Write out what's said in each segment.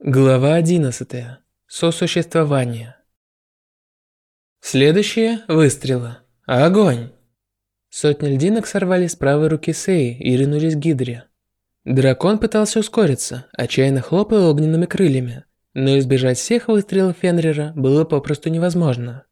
Глава 11. Сосуществование. Следующие – выстрелы. Огонь! Сотни льдинок сорвали с правой руки Сеи и ринулись к Гидре. Дракон пытался ускориться, отчаянно хлопая огненными крыльями, но избежать всех выстрелов Фенрира было попросту невозможно.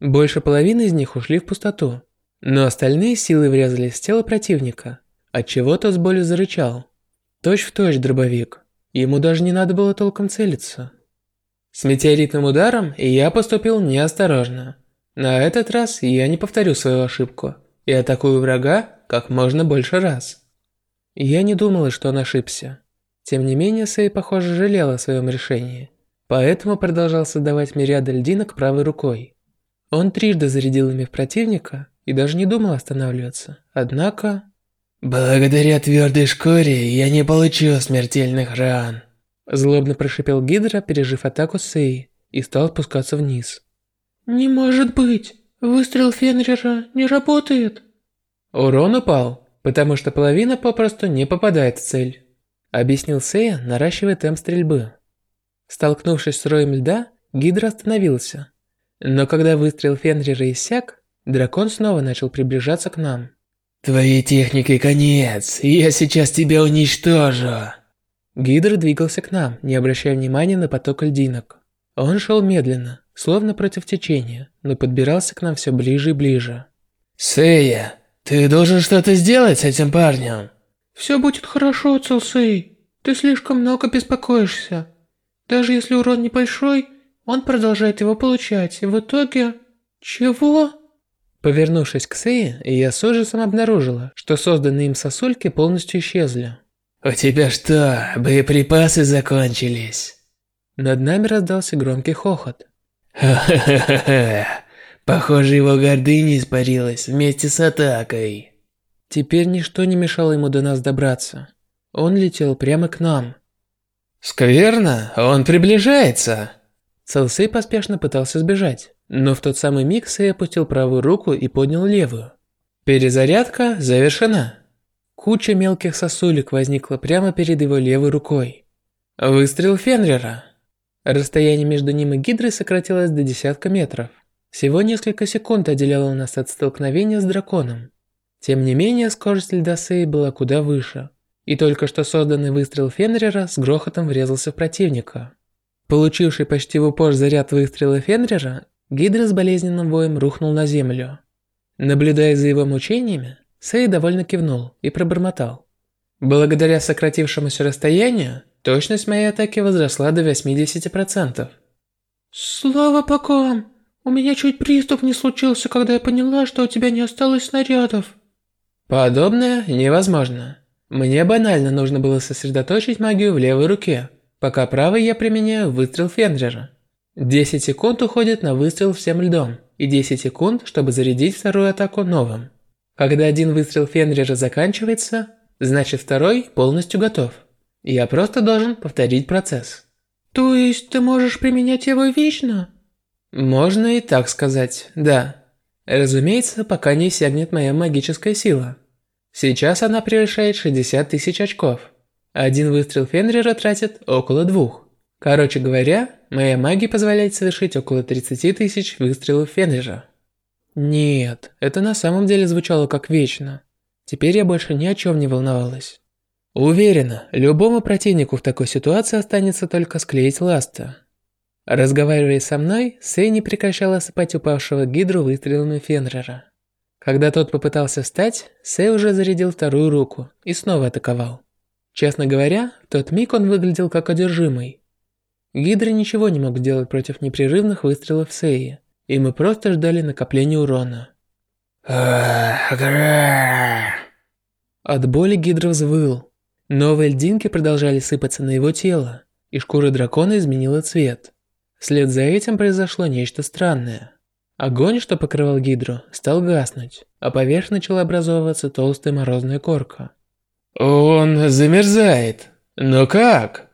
Больше половины из них ушли в пустоту, но остальные силы врезались в тело противника, отчего тот с болью зарычал. Точь в точь дробовик – Ему даже не надо было толком целиться. С метеоритным ударом я поступил неосторожно. На этот раз я не повторю свою ошибку и атакую врага как можно больше раз. Я не думала, что он ошибся. Тем не менее, Сэй, похоже, жалел о своем решении. Поэтому продолжал создавать мириады льдинок правой рукой. Он трижды зарядил ими в противника и даже не думал останавливаться. Однако... «Благодаря твердой шкуре я не получу смертельных ран», Злобно прошипел Гидра, пережив атаку Сэй, и стал спускаться вниз. «Не может быть! Выстрел Фенрира не работает!» Урон упал, потому что половина попросту не попадает в цель. Объяснил Сэя, наращивая темп стрельбы. Столкнувшись с роем льда, Гидра остановился. Но когда выстрел Фенрира иссяк, дракон снова начал приближаться к нам. Твоей технике конец, я сейчас тебя уничтожу. Гидр двигался к нам, не обращая внимания на поток льдинок. Он шел медленно, словно против течения, но подбирался к нам все ближе и ближе. Сэя, ты должен что-то сделать с этим парнем. Все будет хорошо, Целсей. Ты слишком много беспокоишься. Даже если урон небольшой, он продолжает его получать, и в итоге... Чего? Повернувшись к Сее, я с ужасом обнаружила, что созданные им сосульки полностью исчезли. «У тебя что, боеприпасы закончились?» Над нами раздался громкий хохот. «Ха-ха-ха-ха! Похоже, его гордыня испарилась вместе с атакой». Теперь ничто не мешало ему до нас добраться. Он летел прямо к нам. «Скверно, он приближается!» Целсей поспешно пытался сбежать. Но в тот самый миг Сэй опустил правую руку и поднял левую. Перезарядка завершена. Куча мелких сосулек возникла прямо перед его левой рукой. Выстрел Фенрера. Расстояние между ним и Гидрой сократилось до десятка метров. Всего несколько секунд отделяло нас от столкновения с драконом. Тем не менее, скорость льда Сэй была куда выше. И только что созданный выстрел Фенрера с грохотом врезался в противника. Получивший почти в упор заряд выстрела Фенрера, Гидра с болезненным воем рухнул на землю. Наблюдая за его мучениями, Сэй довольно кивнул и пробормотал. Благодаря сократившемуся расстоянию, точность моей атаки возросла до 80%. Слава богам! У меня чуть приступ не случился, когда я поняла, что у тебя не осталось снарядов. Подобное невозможно. Мне банально нужно было сосредоточить магию в левой руке, пока правой я применяю выстрел Фендрера. 10 секунд уходит на выстрел всем льдом, и 10 секунд, чтобы зарядить вторую атаку новым. Когда один выстрел Фенрира заканчивается, значит второй полностью готов. Я просто должен повторить процесс. То есть ты можешь применять его вечно? Можно и так сказать, да. Разумеется, пока не иссякнет моя магическая сила. Сейчас она превышает 60 тысяч очков. Один выстрел Фенрира тратит около двух. Короче говоря, моя магия позволяет совершить около 30 тысяч выстрелов Фенрижа. Нет, это на самом деле звучало как вечно. Теперь я больше ни о чем не волновалась. Уверена, любому противнику в такой ситуации останется только склеить ласта. Разговаривая со мной, Сэй не прекращала осыпать упавшего гидру выстрелами Фенрера. Когда тот попытался встать, Сэй уже зарядил вторую руку и снова атаковал. Честно говоря, в тот миг он выглядел как одержимый. Гидра ничего не мог сделать против непрерывных выстрелов Сеи, и мы просто ждали накопления урона. От боли Гидра взвыл. Новые льдинки продолжали сыпаться на его тело, и шкура дракона изменила цвет. Вслед за этим произошло нечто странное. Огонь, что покрывал Гидру, стал гаснуть, а поверх начала образовываться толстая морозная корка. «Он замерзает. Но как?»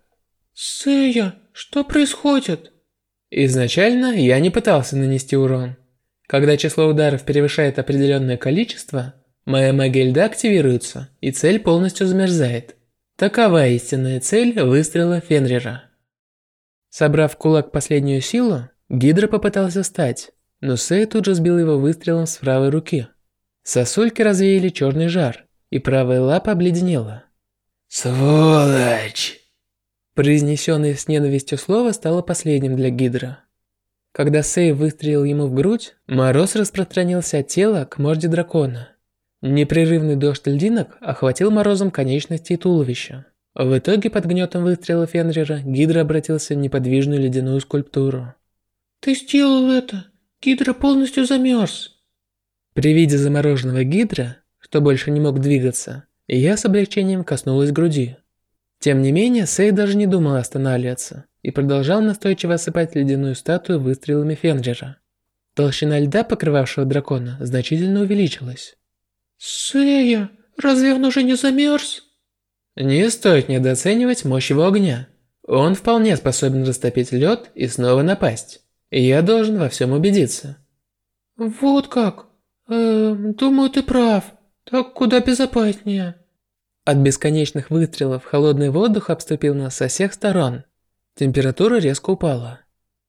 «Сэя, что происходит? Изначально я не пытался нанести урон. Когда число ударов превышает определенное количество, моя магия льда активируется, и цель полностью замерзает. Такова истинная цель выстрела Фенрира. Собрав в кулак последнюю силу, Гидра попытался встать, но Сэй тут же сбил его выстрелом с правой руки. Сосульки развеяли черный жар, и правая лапа обледенела. «Сволочь!» Произнесенное с ненавистью слово стало последним для Гидра. Когда Сэй выстрелил ему в грудь, мороз распространился от тела к морде дракона. Непрерывный дождь льдинок охватил морозом конечности и туловища. В итоге под гнетом выстрела Фенрира Гидра обратился в неподвижную ледяную скульптуру. «Ты сделал это! Гидра полностью замерз!» При виде замороженного Гидра, что больше не мог двигаться, я с облегчением коснулась груди. Тем не менее, Сэй даже не думал останавливаться и продолжал настойчиво осыпать ледяную статую выстрелами Фенрира. Толщина льда, покрывавшего дракона, значительно увеличилась. «Сэя, разве он уже не замерз?» Не стоит недооценивать мощь его огня. Он вполне способен растопить лед и снова напасть. Я должен во всем убедиться. Вот как? Э, думаю, ты прав. Так куда безопаснее. От бесконечных выстрелов холодный воздух обступил нас со всех сторон. Температура резко упала.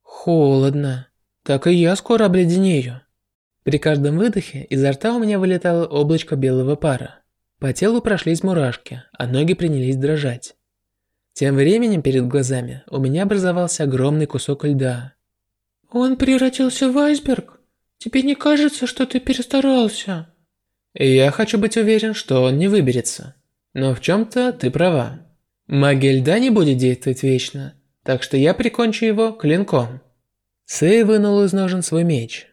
Холодно. Так и я скоро обледенею. При каждом выдохе изо рта у меня вылетало облачко белого пара. По телу прошлись мурашки, а ноги принялись дрожать. Тем временем перед глазами у меня образовался огромный кусок льда. «Он превратился в айсберг? Тебе не кажется, что ты перестарался?» «Я хочу быть уверен, что он не выберется. Но в чем-то ты права. Магия льда не будет действовать вечно, так что я прикончу его клинком. Сэй вынул из ножен свой меч.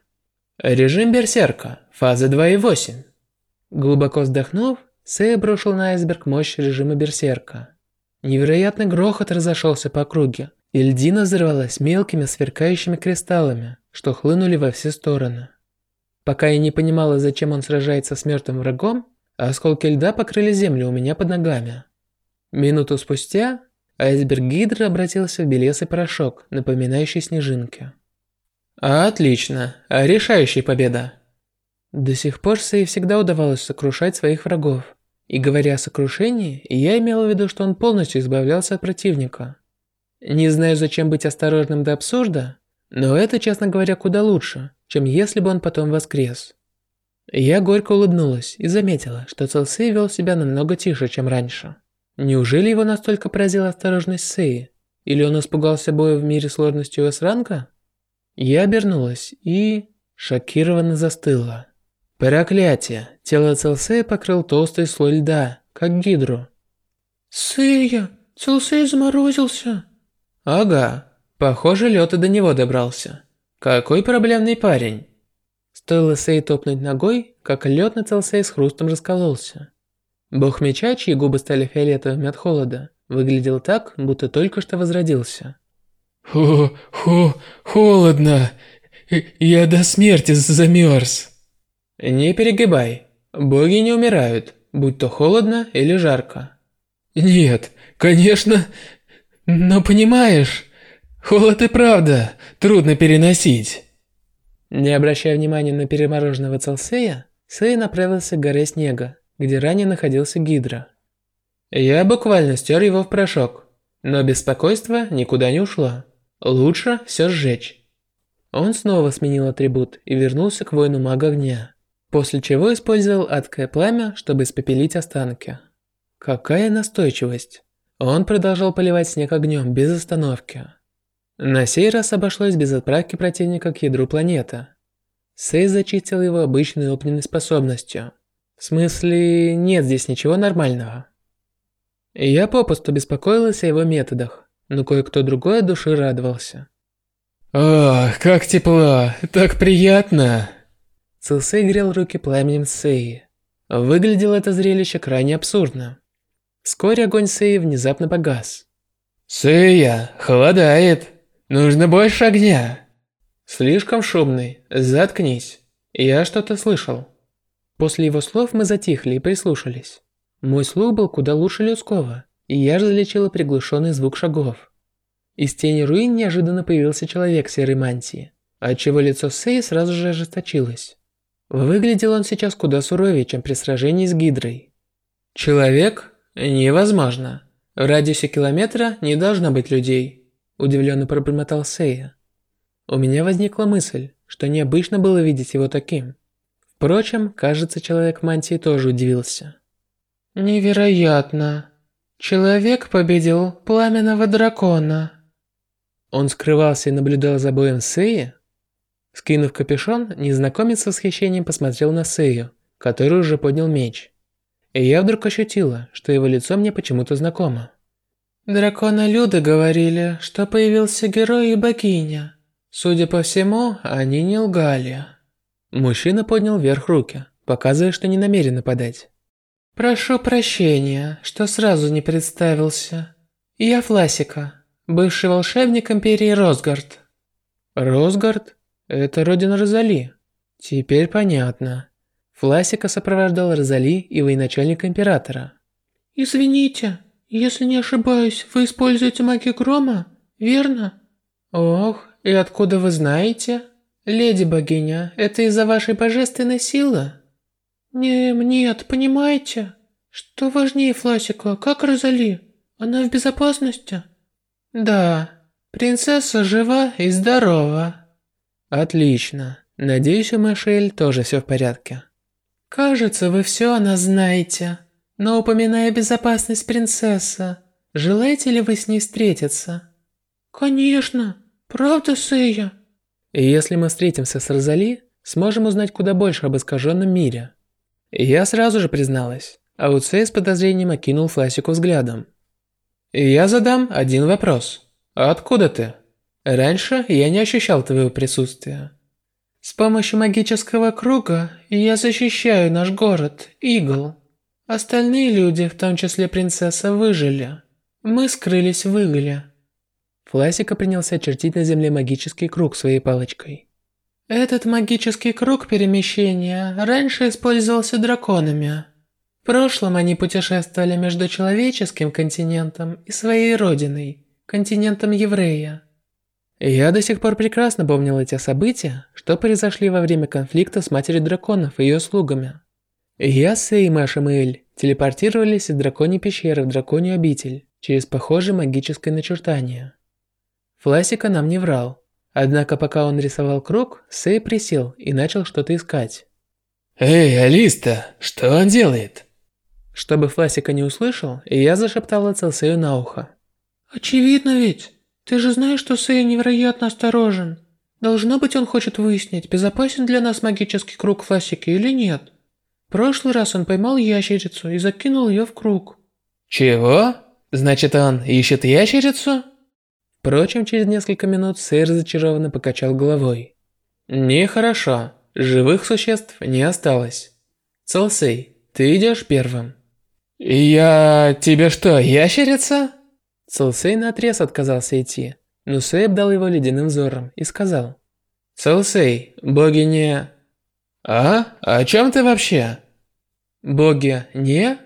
Режим берсерка, фаза 2.8. Глубоко вздохнув, Сэй брошил на айсберг мощь режима берсерка. Невероятный грохот разошелся по округе, и льдина взорвалась мелкими сверкающими кристаллами, что хлынули во все стороны. Пока я не понимала, зачем он сражается с мертвым врагом, осколки льда покрыли землю у меня под ногами. Минуту спустя Айсберг Гидра обратился в белесый порошок, напоминающий снежинки. Отлично. Решающая победа. До сих пор Сэй всегда удавалось сокрушать своих врагов. И говоря о сокрушении, я имел в виду, что он полностью избавлялся от противника. Не знаю, зачем быть осторожным до абсурда, но это, честно говоря, куда лучше, чем если бы он потом воскрес. Я горько улыбнулась и заметила, что Целсей вел себя намного тише, чем раньше. Неужели его настолько поразила осторожность Сеи? Или он испугался боя в мире сложностью S-ранга? Я обернулась и... шокированно застыла. Проклятие! Тело Целсея покрыл толстый слой льда, как гидру. Сэя, Целсей заморозился. Ага, похоже, лед и до него добрался. Какой проблемный парень. Стоило Сэй топнуть ногой, как лед на Целсей с хрустом раскололся. Бог меча, чьи губы стали фиолетовыми от холода, выглядел так, будто только что возродился. «Хо, хо, холодно. Я до смерти замерз». «Не перегибай. Боги не умирают, будь то холодно или жарко». «Нет, конечно. Но понимаешь, холод и правда трудно переносить». Не обращая внимания на перемороженного Целсея, Сэй направился к горе снега, где ранее находился Гидра. Я буквально стер его в порошок, но беспокойство никуда не ушло. Лучше все сжечь. Он снова сменил атрибут и вернулся к воину мага огня, после чего использовал адское пламя, чтобы испепелить останки. Какая настойчивость! Он продолжал поливать снег огнем без остановки. На сей раз обошлось без отправки противника к ядру планеты. Сей зачистил его обычной огненной способностью – в смысле, нет здесь ничего нормального. Я попусту беспокоилась о его методах, но кое-кто другой от души радовался. «Ох, как тепло, так приятно!» Цилсей грел руки пламенем Сеи. Выглядело это зрелище крайне абсурдно. Вскоре огонь Сеи внезапно погас. «Сея, холодает! Нужно больше огня!» «Слишком шумный, заткнись. Я что-то слышал». После его слов мы затихли и прислушались. Мой слух был куда лучше людского, и я различила приглушенный звук шагов. Из тени руин неожиданно появился человек в серой мантии, отчего лицо Сэй сразу же ожесточилось. Выглядел он сейчас куда суровее, чем при сражении с Гидрой. Человек? Невозможно. В радиусе километра не должно быть людей. Удивленно пробормотал Сея. У меня возникла мысль, что необычно было видеть его таким. Впрочем, кажется, человек в мантии тоже удивился. Невероятно. Человек победил пламенного дракона. Он скрывался и наблюдал за боем Сеи? Скинув капюшон, незнакомец с восхищением посмотрел на Сею, который уже поднял меч. И я вдруг ощутила, что его лицо мне почему-то знакомо. Драконолюды говорили, что появился герой и богиня. Судя по всему, они не лгали. Мужчина поднял вверх руки, показывая, что не намерен нападать. Прошу прощения, что сразу не представился. Я Фласика, бывший волшебник Империи Росгард. Росгард? Это родина Розали. Теперь понятно. Фласика сопровождал Розали и военачальника Императора. Извините, если не ошибаюсь, вы используете магию грома, верно? Ох, и откуда вы знаете? Леди богиня, это из-за вашей божественной силы? Не, нет, понимаете? Что важнее Фласика, как Розали? Она в безопасности? Да, принцесса жива и здорова. Отлично. Надеюсь, у Мишель тоже все в порядке. Кажется, вы все о нас знаете. Но упоминая безопасность принцессы, желаете ли вы с ней встретиться? Конечно. Правда, Сэя? И если мы встретимся с Розали, сможем узнать куда больше об искаженном мире. Я сразу же призналась, а Уцей с подозрением окинул Фласику взглядом. Я задам один вопрос. Откуда ты? Раньше я не ощущал твоего присутствия. С помощью магического круга я защищаю наш город, Игл. Остальные люди, в том числе принцесса, выжили. Мы скрылись в Игле. Фласика принялся чертить на земле магический круг своей палочкой. Этот магический круг перемещения раньше использовался драконами. В прошлом они путешествовали между человеческим континентом и своей родиной, континентом Еврея. Я до сих пор прекрасно помнил эти события, что произошли во время конфликта с матерью драконов и ее слугами. Я, Сэй и Маша Мэйль телепортировались из драконьей пещеры в драконью обитель через похожее магическое начертание. Фласика нам не врал. Однако пока он рисовал круг, Сэй присел и начал что-то искать. «Эй, Алиста, что он делает?» Чтобы Фласика не услышал, я зашептала Целсею на ухо. «Очевидно ведь. Ты же знаешь, что Сэй невероятно осторожен. Должно быть, он хочет выяснить, безопасен для нас магический круг Фласики или нет. В прошлый раз он поймал ящерицу и закинул ее в круг». «Чего? Значит, он ищет ящерицу?» Впрочем, через несколько минут Сэй разочарованно покачал головой. «Нехорошо. Живых существ не осталось. Целсей, ты идешь первым». «Я... тебе что, ящерица?» Целсей наотрез отказался идти, но Сэй обдал его ледяным взором и сказал. «Целсей, боги не...» «А? О чем ты вообще?» «Боги не...»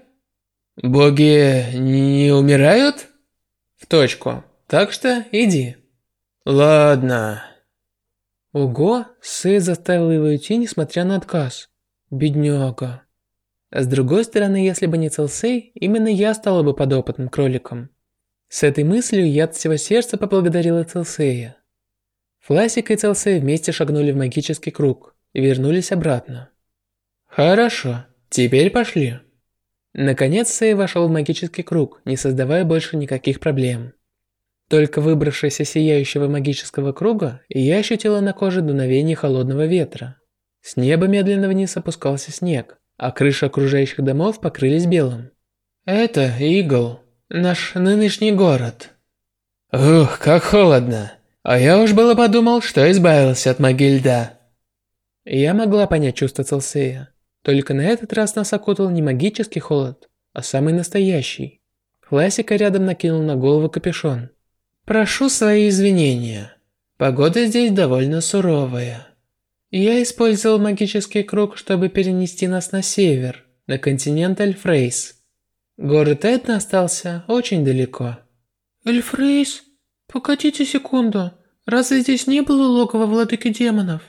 «Боги не умирают?» «В точку. Так что иди. Ладно. Ого, Сэй заставил его идти, несмотря на отказ. Бедняга. А с другой стороны, если бы не Целсей, именно я стала бы подопытным кроликом. С этой мыслью я от всего сердца поблагодарила Целсея. Фласик и Целсей вместе шагнули в магический круг вернулись обратно. Хорошо, теперь пошли. Наконец Сэй вошел в магический круг, не создавая больше никаких проблем. Только выбравшись из сияющего магического круга, я ощутила на коже дуновение холодного ветра. С неба медленно вниз опускался снег, а крыши окружающих домов покрылись белым. Это Игл, наш нынешний город. Ух, как холодно. А я уж было подумал, что избавился от магии льда. Я могла понять чувство Целсея. Только на этот раз нас окутал не магический холод, а самый настоящий. Классика рядом накинул на голову капюшон. Прошу свои извинения. Погода здесь довольно суровая. Я использовал магический круг, чтобы перенести нас на север, на континент Эльфрейс. Город Этна остался очень далеко. Эльфрейс? Погодите секунду. Разве здесь не было логова владыки демонов?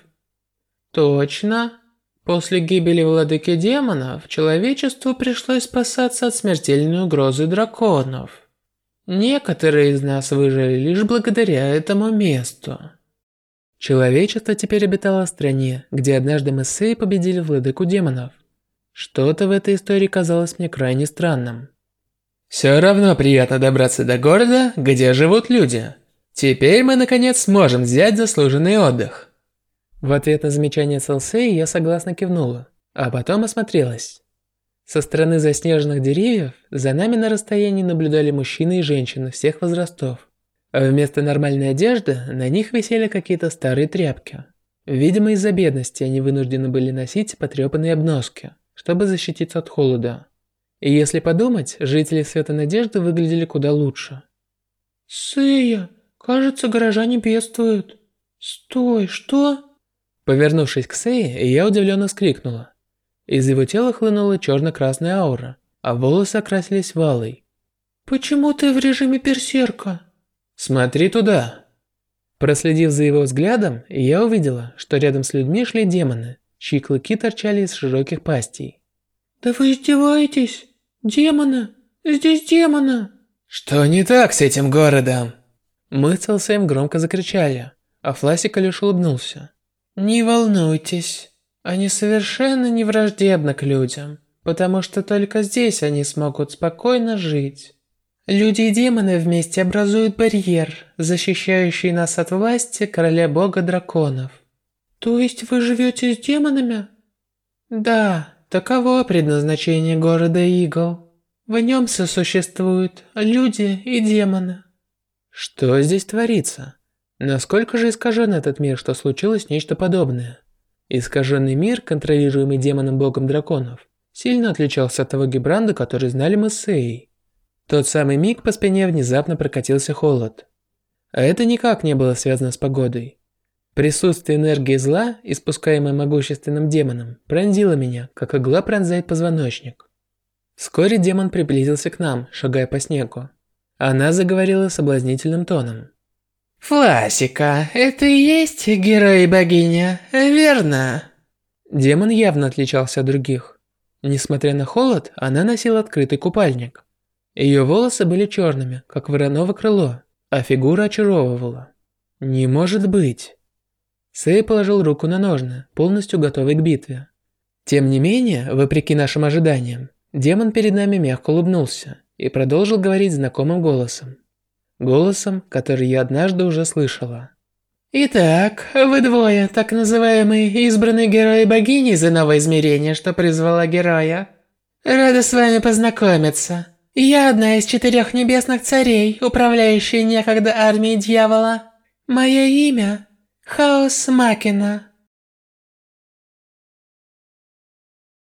Точно. После гибели владыки демонов человечеству пришлось спасаться от смертельной угрозы драконов. Некоторые из нас выжили лишь благодаря этому месту. Человечество теперь обитало в стране, где однажды мы с Сей победили владыку демонов. Что-то в этой истории казалось мне крайне странным. Все равно приятно добраться до города, где живут люди. Теперь мы наконец сможем взять заслуженный отдых. В ответ на замечание Селсей я согласно кивнула, а потом осмотрелась. Со стороны заснеженных деревьев за нами на расстоянии наблюдали мужчины и женщины всех возрастов. А вместо нормальной одежды на них висели какие-то старые тряпки. Видимо, из-за бедности они вынуждены были носить потрепанные обноски, чтобы защититься от холода. И если подумать, жители Света Надежды выглядели куда лучше. «Сыя, кажется, горожане бедствуют. Стой, что?» Повернувшись к Сее, я удивленно вскрикнула. Из его тела хлынула черно-красная аура, а волосы окрасились валой. «Почему ты в режиме берсерка?» «Смотри туда!» Проследив за его взглядом, я увидела, что рядом с людьми шли демоны, чьи клыки торчали из широких пастей. «Да вы издеваетесь? Демоны! Здесь демоны!» «Что не так с этим городом?» Мы с Элсэм громко закричали, а Фласик лишь улыбнулся. Не волнуйтесь, они совершенно не враждебны к людям, потому что только здесь они смогут спокойно жить. Люди и демоны вместе образуют барьер, защищающий нас от власти короля бога драконов. То есть вы живете с демонами? Да, таково предназначение города Игл. В нем сосуществуют люди и демоны. Что здесь творится? Насколько же искажен этот мир, что случилось нечто подобное? Искаженный мир, контролируемый демоном-богом драконов, сильно отличался от того Гибранда, который знали мы с Сеей. Тот самый миг по спине внезапно прокатился холод. А это никак не было связано с погодой. Присутствие энергии зла, испускаемой могущественным демоном, пронзило меня, как игла пронзает позвоночник. Вскоре демон приблизился к нам, шагая по снегу. Она заговорила соблазнительным тоном. Фласика, это и есть герой и богиня, верно? Демон явно отличался от других. Несмотря на холод, она носила открытый купальник. Ее волосы были черными, как вороново крыло, а фигура очаровывала. Не может быть. Сэй положил руку на ножны, полностью готовый к битве. Тем не менее, вопреки нашим ожиданиям, демон перед нами мягко улыбнулся и продолжил говорить знакомым голосом голосом, который я однажды уже слышала. «Итак, вы двое, так называемые избранные герои богини из иного измерения, что призвала героя. Рада с вами познакомиться. Я одна из четырех небесных царей, управляющая некогда армией дьявола. Мое имя – Хаос Макина».